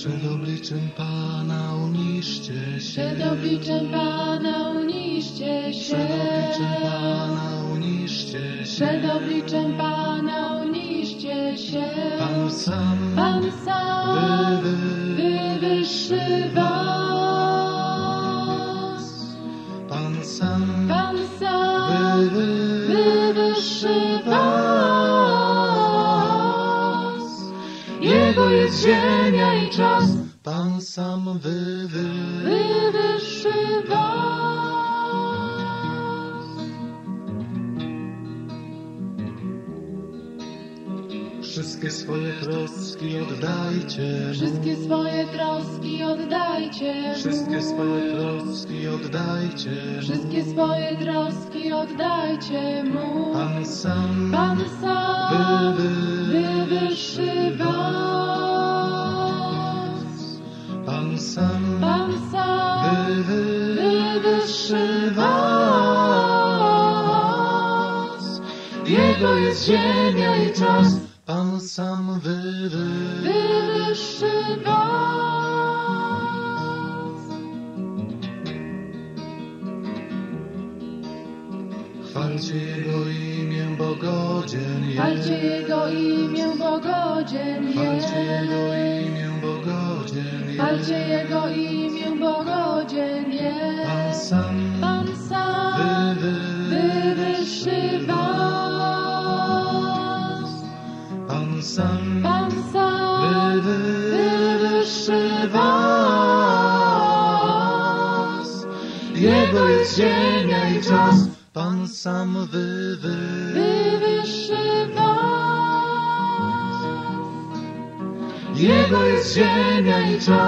شدری چمپا ناؤنی شدا نو نشانوں شدو چمپانچا سوایت رس کی سوا رس کی یوگ دا چھ کس وایت روس کی وئی میو بگوجے دو بگو جنیچے بگو جنیچے دو بگوجنگ شیوا یہ بچا یہ بھائی جین جس